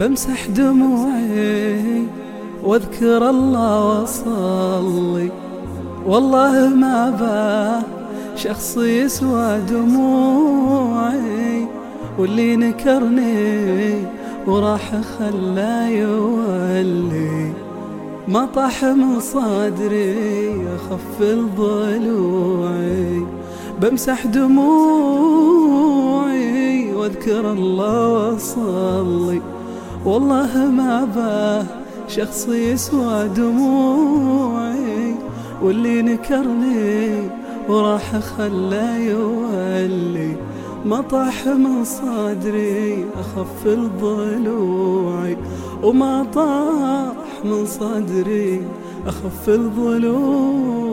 بمسح دموعي واذكر الله واصلي والله ما باه شخص يسوى دموعي واللي نكرني وراح خلا يولي. ما طاح من صدري اخف الضلوعي. بمسح دموعي واذكر الله واصلي والله ما باه شخص يسوى دموعي واللي نكرني وراح خلا يولي. ما طاح من صدري أخف الضلوعي وما طاح من صدري أخف الضلوعي.